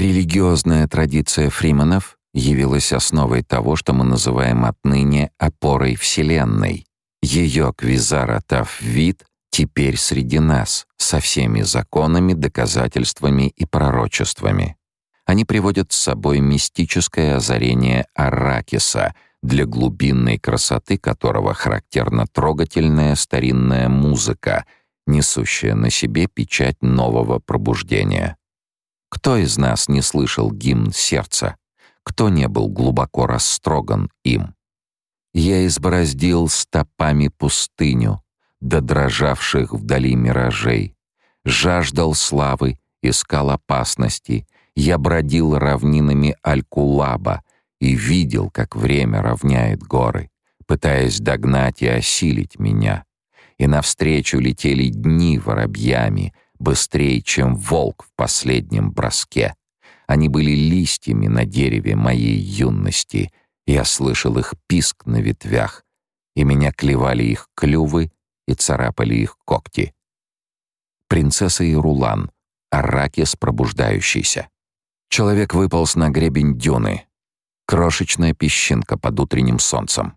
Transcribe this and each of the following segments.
Религиозная традиция фриманов явилась основой того, что мы называем отныне опорой Вселенной. Ее Квизара Таввид теперь среди нас, со всеми законами, доказательствами и пророчествами. Они приводят с собой мистическое озарение Аракиса, для глубинной красоты которого характерна трогательная старинная музыка, несущая на себе печать нового пробуждения. Кто из нас не слышал гимн сердца? Кто не был глубоко растроган им? Я избороздил стопами пустыню, до дрожавших вдали миражей. Жаждал славы, искал опасности. Я бродил равнинами Алькулаба и видел, как время равняет горы, пытаясь догнать и осилить меня. И навстречу летели дни воробьями — быстрее, чем волк в последнем броске. Они были листьями на дереве моей юности. Я слышал их писк на ветвях, и меня клевали их клювы и царапали их когти. Принцесса и Рулан, Аракис пробуждающийся. Человек выполз на гребень дюны. Крошечная песчинка под утренним солнцем.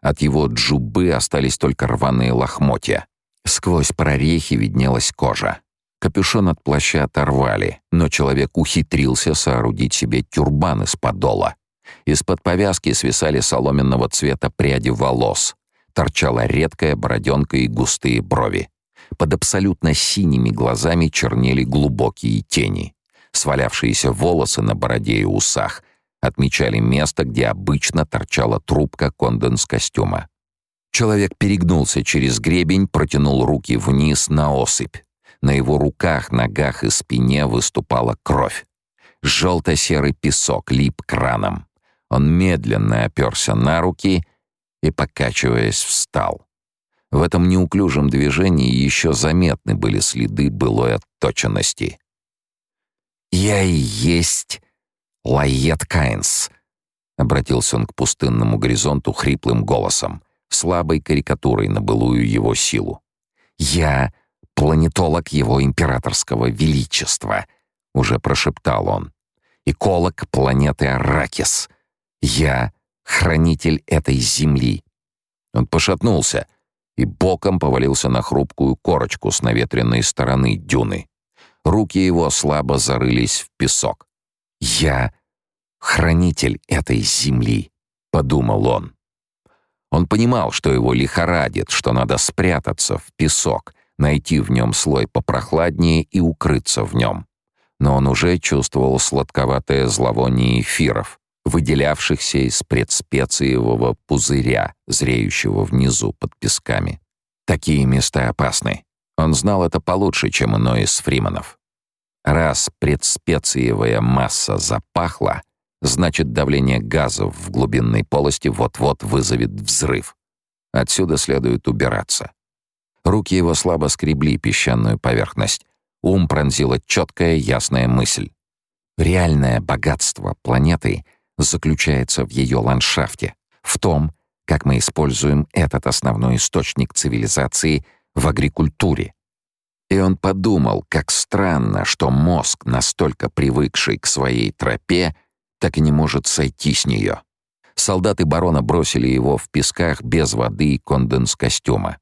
От его джубы остались только рваные лохмотья. Сквозь прорехи виднелась кожа. Капюшон от плаща оторвали, но человек ухитрился соорудить себе тюрбан из подола. Из-под повязки свисали соломенного цвета пряди волос. Торчала редкая бороденка и густые брови. Под абсолютно синими глазами чернели глубокие тени. Свалявшиеся волосы на бороде и усах отмечали место, где обычно торчала трубка конденс-костюма. Человек перегнулся через гребень, протянул руки вниз на осыпь. На его руках, ногах и спине выступала кровь. Желто-серый песок лип к ранам. Он медленно оперся на руки и, покачиваясь, встал. В этом неуклюжем движении еще заметны были следы былой отточенности. «Я и есть Лайет Кайнс», — обратился он к пустынному горизонту хриплым голосом, слабой карикатурой на былую его силу. «Я планетолог его императорского величества», — уже прошептал он. «Эколог планеты Аракис. Я хранитель этой земли». Он пошатнулся и боком повалился на хрупкую корочку с наветренной стороны дюны. Руки его слабо зарылись в песок. «Я хранитель этой земли», — подумал он. Он понимал, что его лихорадит, что надо спрятаться в песок — найти в нем слой попрохладнее и укрыться в нем. Но он уже чувствовал сладковатое зловоние эфиров, выделявшихся из предспециевого пузыря, зреющего внизу под песками. Такие места опасны. Он знал это получше, чем иной из фриманов. Раз предспециевая масса запахла, значит давление газов в глубинной полости вот-вот вызовет взрыв. Отсюда следует убираться. Руки его слабо скребли песчаную поверхность. Ум пронзила четкая, ясная мысль. Реальное богатство планеты заключается в ее ландшафте, в том, как мы используем этот основной источник цивилизации в агрикультуре. И он подумал, как странно, что мозг, настолько привыкший к своей тропе, так и не может сойти с нее. Солдаты барона бросили его в песках без воды и конденс-костюма.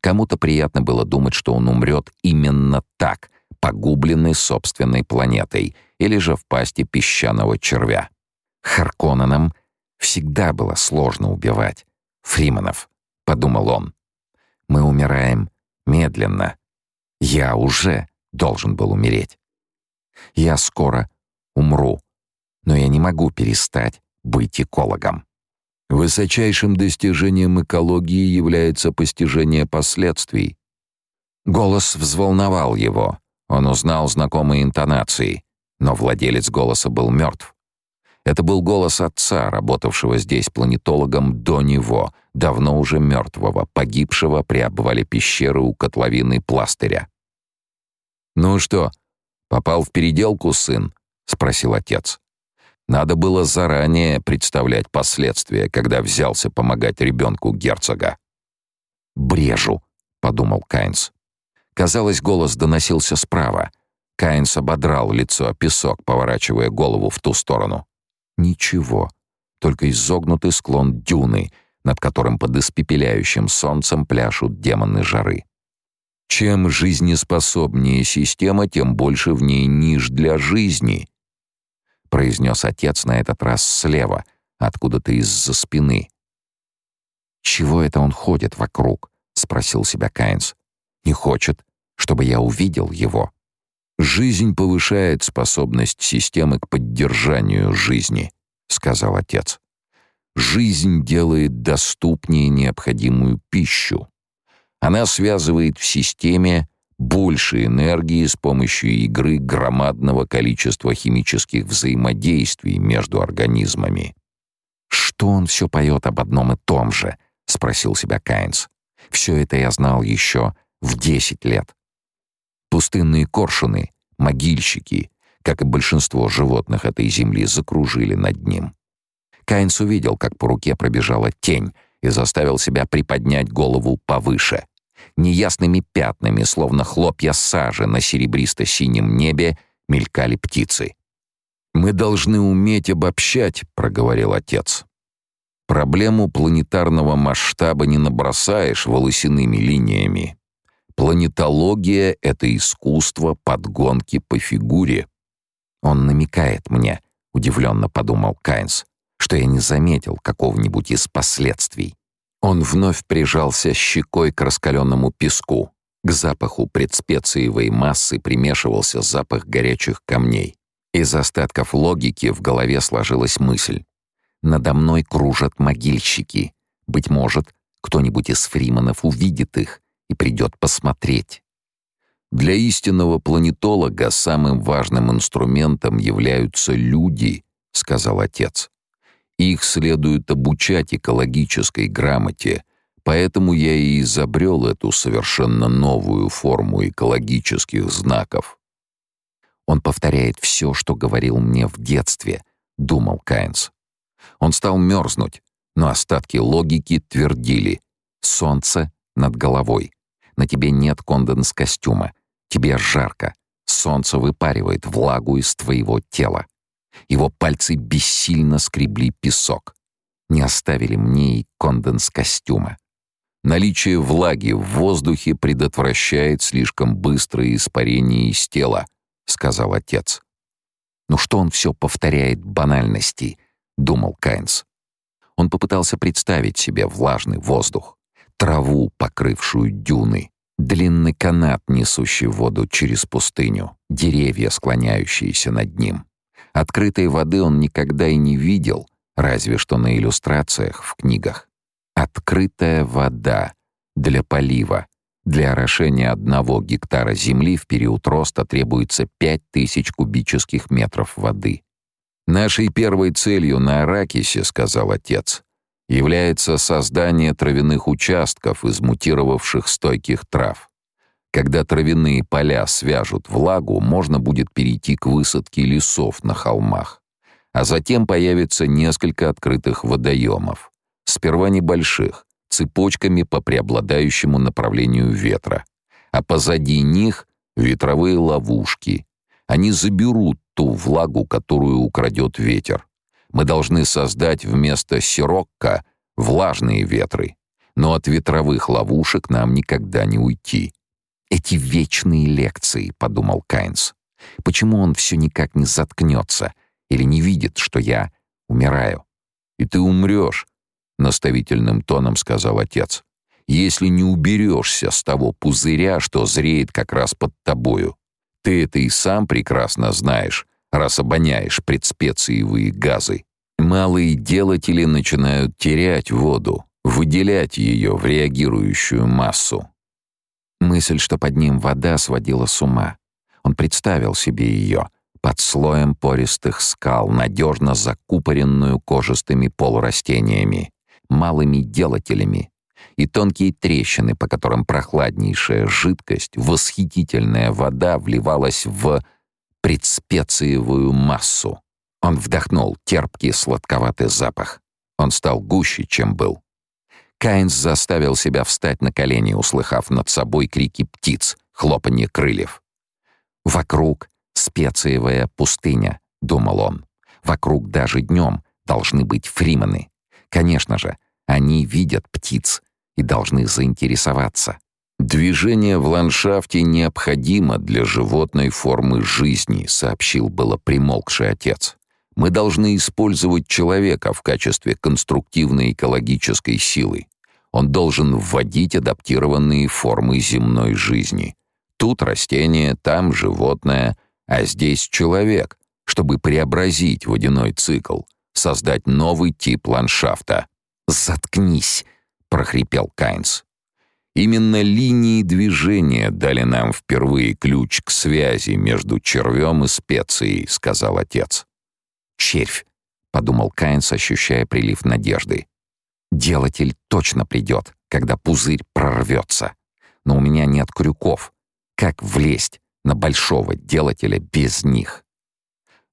Кому-то приятно было думать, что он умрет именно так, погубленный собственной планетой или же в пасти песчаного червя. Харконненам всегда было сложно убивать. Фриманов, подумал он. Мы умираем медленно. Я уже должен был умереть. Я скоро умру, но я не могу перестать быть экологом. Высочайшим достижением экологии является постижение последствий. Голос взволновал его. Он узнал знакомые интонации, но владелец голоса был мертв. Это был голос отца, работавшего здесь планетологом до него, давно уже мертвого, погибшего при обвале пещеры у котловины пластыря. «Ну что, попал в переделку, сын?» — спросил отец. Надо было заранее представлять последствия, когда взялся помогать ребенку герцога. «Брежу», — подумал Кайнс. Казалось, голос доносился справа. Каинс ободрал лицо о песок, поворачивая голову в ту сторону. Ничего, только изогнутый склон дюны, над которым под испепеляющим солнцем пляшут демоны жары. Чем жизнеспособнее система, тем больше в ней ниш для жизни, произнес отец на этот раз слева, откуда-то из-за спины. Чего это он ходит вокруг? спросил себя Кайнс. Не хочет, чтобы я увидел его. Жизнь повышает способность системы к поддержанию жизни, сказал отец. Жизнь делает доступнее необходимую пищу. Она связывает в системе больше энергии с помощью игры громадного количества химических взаимодействий между организмами. Что он все поет об одном и том же? спросил себя Кайнс. Все это я знал еще в десять лет. Пустынные коршуны, могильщики, как и большинство животных этой земли, закружили над ним. Кайнс увидел, как по руке пробежала тень, и заставил себя приподнять голову повыше. Неясными пятнами, словно хлопья сажи на серебристо-синем небе, мелькали птицы. «Мы должны уметь обобщать», — проговорил отец. «Проблему планетарного масштаба не набросаешь волосяными линиями. Планетология — это искусство подгонки по фигуре. Он намекает мне, удивленно подумал Кайнс, что я не заметил какого-нибудь из последствий. Он вновь прижался щекой к раскаленному песку. К запаху предспециевой массы примешивался запах горячих камней. Из остатков логики в голове сложилась мысль. Надо мной кружат могильщики. Быть может, кто-нибудь из фриманов увидит их и придет посмотреть. Для истинного планетолога самым важным инструментом являются люди, сказал отец. Их следует обучать экологической грамоте, поэтому я и изобрел эту совершенно новую форму экологических знаков. Он повторяет все, что говорил мне в детстве, думал Кайнс. Он стал мерзнуть, но остатки логики твердили: солнце над головой. На тебе нет конденс-костюма. Тебе жарко. Солнце выпаривает влагу из твоего тела. Его пальцы бессильно скребли песок. Не оставили мне и конденс-костюма. Наличие влаги в воздухе предотвращает слишком быстрое испарение из тела, сказал отец. Ну что он все повторяет банальности, думал Кайнс. Он попытался представить себе влажный воздух траву, покрывшую дюны, длинный канат, несущий воду через пустыню, деревья, склоняющиеся над ним. Открытой воды он никогда и не видел, разве что на иллюстрациях в книгах. Открытая вода для полива. Для орошения одного гектара земли в период роста требуется 5000 кубических метров воды. «Нашей первой целью на Аракисе, — сказал отец, является создание травяных участков из мутировавших стойких трав. Когда травяные поля свяжут влагу, можно будет перейти к высадке лесов на холмах. А затем появится несколько открытых водоемов. Сперва небольших, цепочками по преобладающему направлению ветра. А позади них — ветровые ловушки. Они заберут ту влагу, которую украдет ветер. Мы должны создать вместо сирокко влажные ветры, но от ветровых ловушек нам никогда не уйти. Эти вечные лекции, подумал Кайнс. Почему он все никак не заткнется или не видит, что я умираю? И ты умрешь, наставительным тоном сказал отец. Если не уберешься с того пузыря, что зреет как раз под тобою. Ты это и сам прекрасно знаешь, раз обоняешь предспециевые газы. Малые делатели начинают терять воду, выделять ее в реагирующую массу. Мысль, что под ним вода, сводила с ума. Он представил себе ее под слоем пористых скал, надежно закупоренную кожистыми полурастениями, малыми делателями, и тонкие трещины, по которым прохладнейшая жидкость, восхитительная вода вливалась в предспециевую массу. Он вдохнул терпкий сладковатый запах. Он стал гуще, чем был. Кайнс заставил себя встать на колени, услыхав над собой крики птиц, хлопанье крыльев. Вокруг специевая пустыня, думал он. Вокруг даже днем должны быть фримены. Конечно же, они видят птиц и должны заинтересоваться. «Движение в ландшафте необходимо для животной формы жизни», сообщил было примолкший отец. «Мы должны использовать человека в качестве конструктивной экологической силы. Он должен вводить адаптированные формы земной жизни. Тут растение, там животное, а здесь человек, чтобы преобразить водяной цикл, создать новый тип ландшафта. «Заткнись!» — прохрипел Кайнс. Именно линии движения дали нам впервые ключ к связи между червем и специей, сказал отец. Червь, подумал Кайнс, ощущая прилив надежды. Делатель точно придет, когда пузырь прорвется. Но у меня нет крюков. Как влезть на большого делателя без них?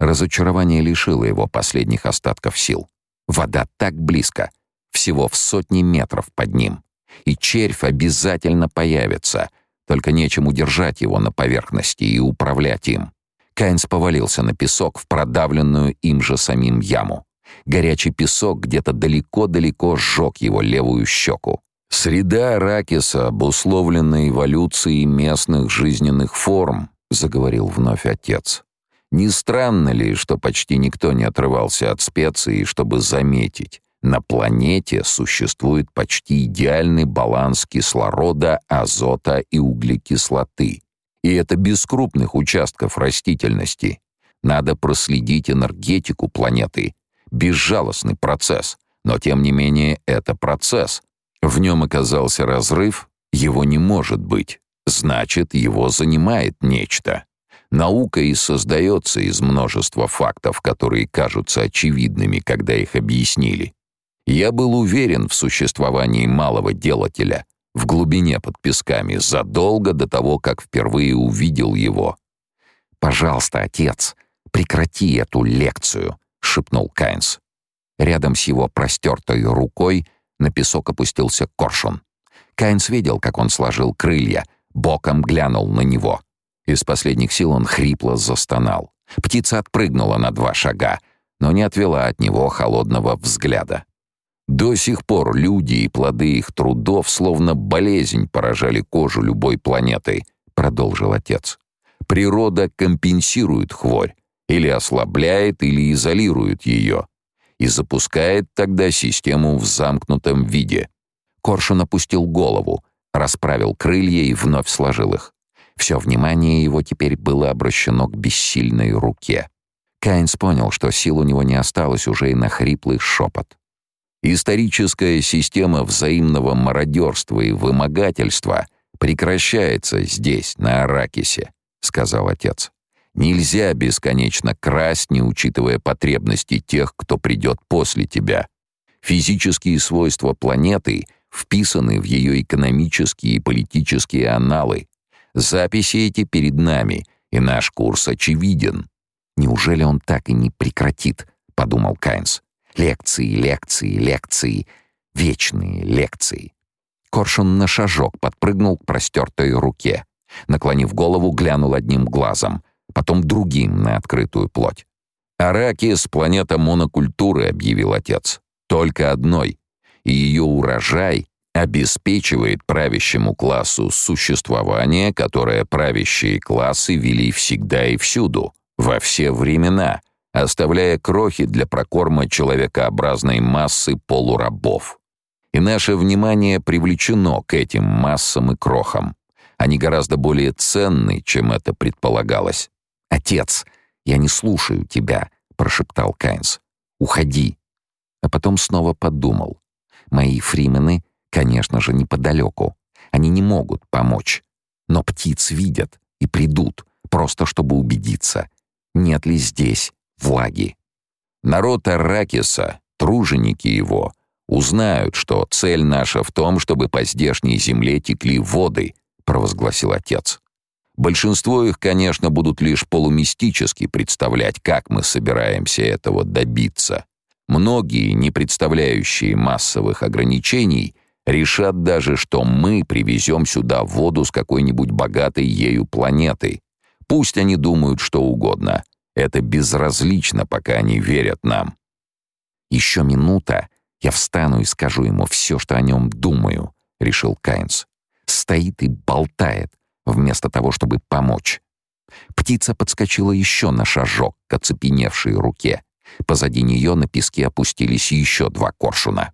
Разочарование лишило его последних остатков сил. Вода так близко, всего в сотни метров под ним и червь обязательно появится, только нечем удержать его на поверхности и управлять им. Кайнс повалился на песок в продавленную им же самим яму. Горячий песок где-то далеко-далеко сжег его левую щеку. «Среда Аракиса обусловлена эволюцией местных жизненных форм», — заговорил вновь отец. «Не странно ли, что почти никто не отрывался от специй, чтобы заметить, на планете существует почти идеальный баланс кислорода, азота и углекислоты. И это без крупных участков растительности. Надо проследить энергетику планеты. Безжалостный процесс, но тем не менее это процесс. В нем оказался разрыв, его не может быть. Значит, его занимает нечто. Наука и создается из множества фактов, которые кажутся очевидными, когда их объяснили. Я был уверен в существовании малого делателя в глубине под песками задолго до того, как впервые увидел его. «Пожалуйста, отец, прекрати эту лекцию», — шепнул Кайнс. Рядом с его простертой рукой на песок опустился коршун. Кайнс видел, как он сложил крылья, боком глянул на него. Из последних сил он хрипло застонал. Птица отпрыгнула на два шага, но не отвела от него холодного взгляда. До сих пор люди и плоды их трудов словно болезнь поражали кожу любой планеты, продолжил отец. Природа компенсирует хворь, или ослабляет, или изолирует ее, и запускает тогда систему в замкнутом виде. Коршун опустил голову, расправил крылья и вновь сложил их. Все внимание его теперь было обращено к бессильной руке. Кайнс понял, что сил у него не осталось уже и на хриплый шепот. Историческая система взаимного мародерства и вымогательства прекращается здесь, на Аракисе, сказал отец. Нельзя бесконечно красть, не учитывая потребности тех, кто придет после тебя. Физические свойства планеты вписаны в ее экономические и политические аналы. Записи эти перед нами, и наш курс очевиден. Неужели он так и не прекратит, подумал Кайнс. Лекции, лекции, лекции, вечные лекции. Коршун на шажок подпрыгнул к простертой руке. Наклонив голову, глянул одним глазом, потом другим на открытую плоть. «Аракис — планета монокультуры», — объявил отец. «Только одной. И ее урожай обеспечивает правящему классу существование, которое правящие классы вели всегда и всюду, во все времена, оставляя крохи для прокорма человекообразной массы полурабов. И наше внимание привлечено к этим массам и крохам. Они гораздо более ценны, чем это предполагалось. «Отец, я не слушаю тебя», — прошептал Кайнс. «Уходи». А потом снова подумал. «Мои фримены, конечно же, неподалеку. Они не могут помочь. Но птиц видят и придут, просто чтобы убедиться, нет ли здесь влаги. Народ Аракиса, труженики его, узнают, что цель наша в том, чтобы по здешней земле текли воды, провозгласил отец. Большинство их, конечно, будут лишь полумистически представлять, как мы собираемся этого добиться. Многие, не представляющие массовых ограничений, решат даже, что мы привезем сюда воду с какой-нибудь богатой ею планеты, Пусть они думают что угодно. Это безразлично, пока они верят нам. Еще минута, я встану и скажу ему все, что о нем думаю, решил Кайнс. Стоит и болтает, вместо того, чтобы помочь. Птица подскочила еще на шажок к оцепеневшей руке. Позади нее на песке опустились еще два коршуна.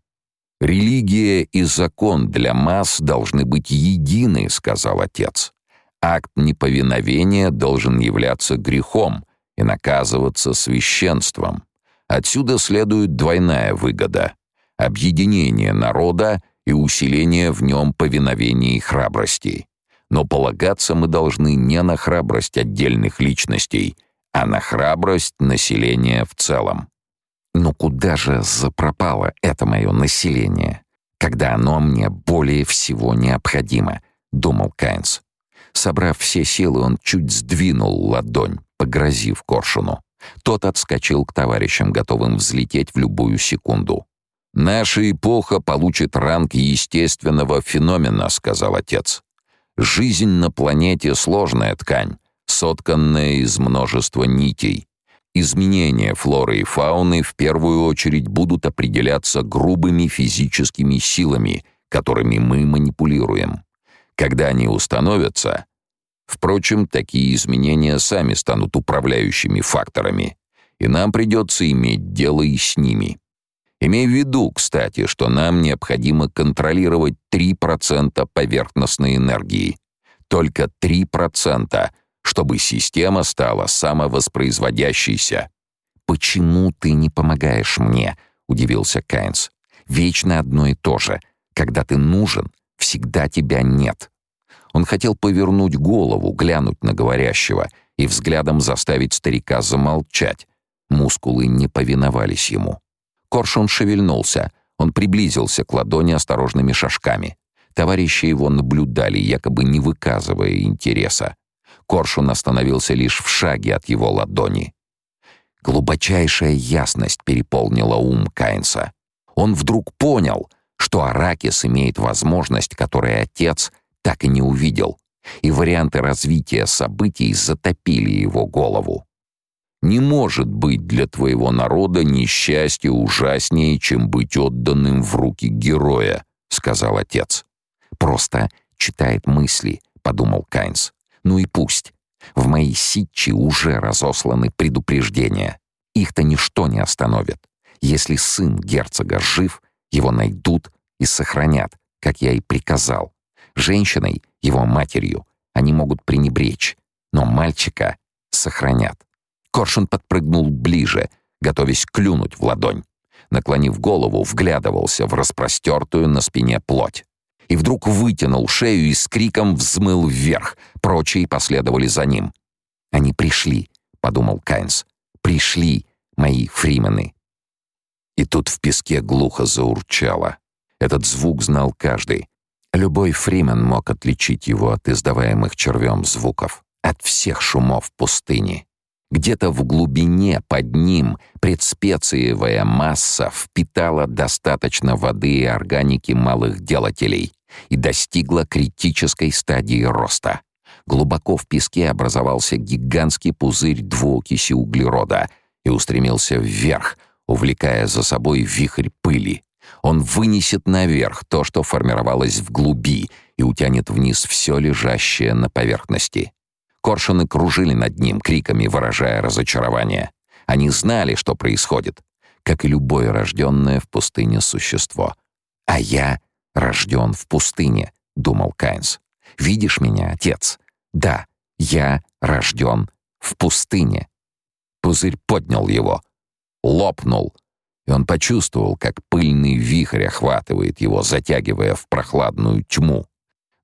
«Религия и закон для масс должны быть едины», — сказал отец. «Акт неповиновения должен являться грехом и наказываться священством. Отсюда следует двойная выгода — объединение народа и усиление в нем повиновения и храбрости. Но полагаться мы должны не на храбрость отдельных личностей, а на храбрость населения в целом. Но куда же запропало это мое население, когда оно мне более всего необходимо, думал Кайнс. Собрав все силы, он чуть сдвинул ладонь, погрозив коршуну. Тот отскочил к товарищам, готовым взлететь в любую секунду. «Наша эпоха получит ранг естественного феномена», — сказал отец. «Жизнь на планете — сложная ткань, сотканная из множества нитей. Изменения флоры и фауны в первую очередь будут определяться грубыми физическими силами, которыми мы манипулируем. Когда они установятся, впрочем, такие изменения сами станут управляющими факторами, и нам придется иметь дело и с ними. Имей в виду, кстати, что нам необходимо контролировать 3% поверхностной энергии. Только 3%, чтобы система стала самовоспроизводящейся. «Почему ты не помогаешь мне?» — удивился Кайнс. «Вечно одно и то же. Когда ты нужен, всегда тебя нет». Он хотел повернуть голову, глянуть на говорящего и взглядом заставить старика замолчать. Мускулы не повиновались ему. Коршун шевельнулся. Он приблизился к ладони осторожными шажками. Товарищи его наблюдали, якобы не выказывая интереса. Коршун остановился лишь в шаге от его ладони. Глубочайшая ясность переполнила ум Кайнса. Он вдруг понял, что Аракис имеет возможность, которую отец так и не увидел, и варианты развития событий затопили его голову. «Не может быть для твоего народа несчастье ужаснее, чем быть отданным в руки героя», — сказал отец. «Просто читает мысли», — подумал Кайнс. Ну и пусть. В моей ситче уже разосланы предупреждения. Их-то ничто не остановит. Если сын герцога жив, его найдут и сохранят, как я и приказал. Женщиной, его матерью, они могут пренебречь, но мальчика сохранят. Коршун подпрыгнул ближе, готовясь клюнуть в ладонь. Наклонив голову, вглядывался в распростертую на спине плоть и вдруг вытянул шею и с криком взмыл вверх. Прочие последовали за ним. «Они пришли», — подумал Кайнс. «Пришли, мои фримены». И тут в песке глухо заурчало. Этот звук знал каждый. Любой фримен мог отличить его от издаваемых червем звуков, от всех шумов пустыни. Где-то в глубине под ним предспециевая масса впитала достаточно воды и органики малых делателей, и достигла критической стадии роста. Глубоко в песке образовался гигантский пузырь двуокиси углерода и устремился вверх, увлекая за собой вихрь пыли. Он вынесет наверх то, что формировалось в глуби, и утянет вниз все лежащее на поверхности. Коршуны кружили над ним, криками выражая разочарование. Они знали, что происходит, как и любое рожденное в пустыне существо. А я рожден в пустыне», — думал Кайнс. «Видишь меня, отец? Да, я рожден в пустыне». Пузырь поднял его, лопнул, и он почувствовал, как пыльный вихрь охватывает его, затягивая в прохладную тьму.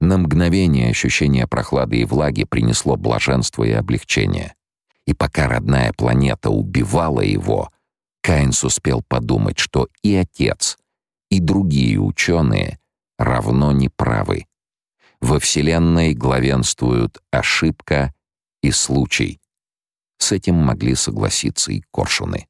На мгновение ощущение прохлады и влаги принесло блаженство и облегчение. И пока родная планета убивала его, Кайнс успел подумать, что и отец, и другие ученые равно неправы. Во Вселенной главенствуют ошибка и случай. С этим могли согласиться и коршуны.